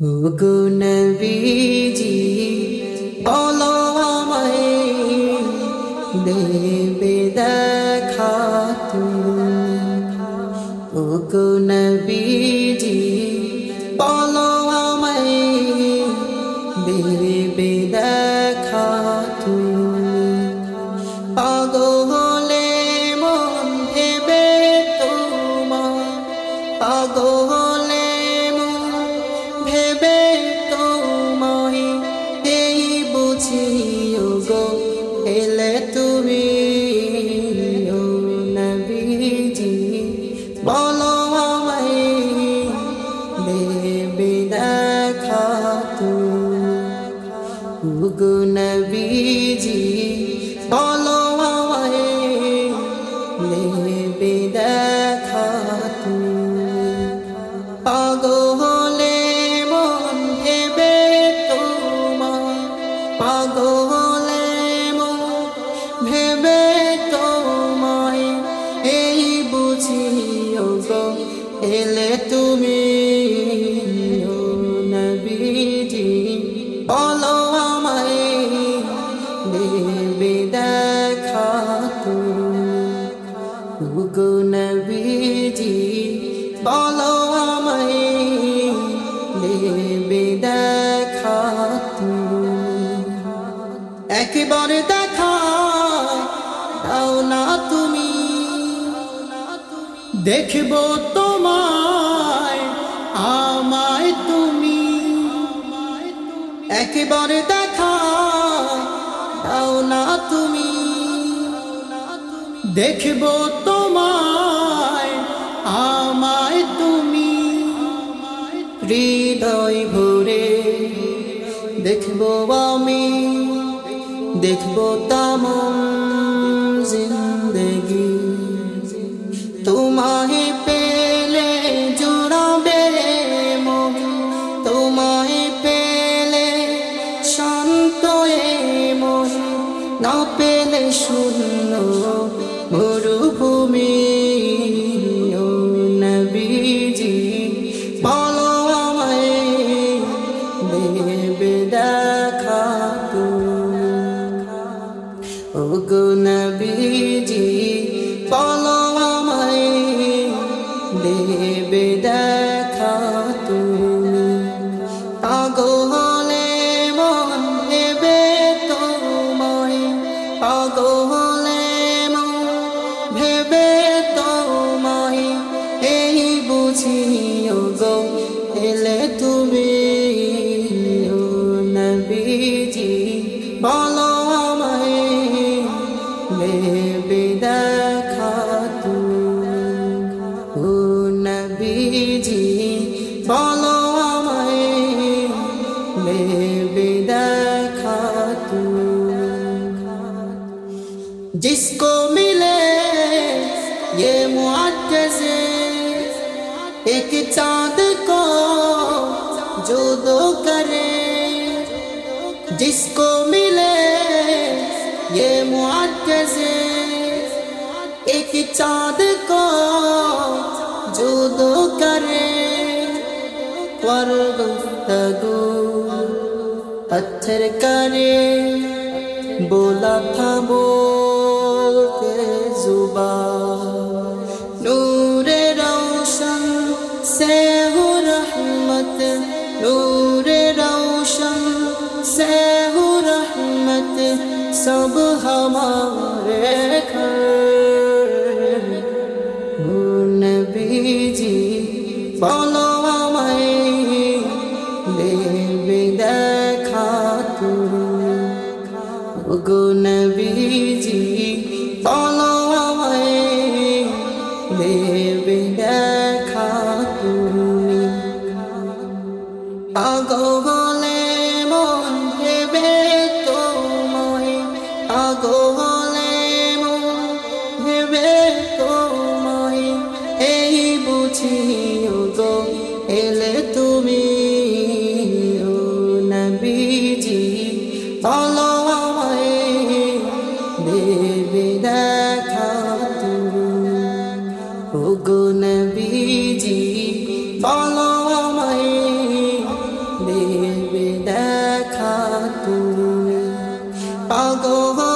গো নবীজি বলো আমায় দেবে দেখা তুমি। ও গো নবীজি দেখা তুমি। দেবে দেখা তুমি গো নবীজি, বলো আমায়, নেবে দেখা তুমি পাগলে মন ভেবে তোমার পাগলে মন ভেবে তোমায়, এই বুঝিও গো, এলে তুমি তুমি নবীজি, বলো আমায় দেবে দেখা তুমি। একবার দেখা দাও না তুমি, দেখব তোমায়, আমায় তুমি। একবার দেখা দাও না তুমি, দেখব তোমায় হৃদয় ভরে দেখব আমি, দেখব তামম জিন্দগি। তোমায় পেলে জুড়াবে মন, তোমায় পেলে শান্ত না পেলে শূন্য বলো আমায় দেবে দেখা তুমি ও নবীজি বলো আমায় দেবে দেখা তুমি जिसको मिले ये मुआजे एक चांद को जो दो करे जिसको एक चाँद को जो दो करे, पर गुफ्तगू पत्थर करे, बोला था बोलते जुबा। नूर रोशन से हो रहमत, नूर रोशन से हो रहमत, सब हमारे घर। নবীজি বলো আমায় দেবে দেখা তুমি। ও গো বলো আমায় দেবে দেখা তুমি। পাগলে ওগো নবীজি বলো আমায় দেবে দেখা তুমি। পাগল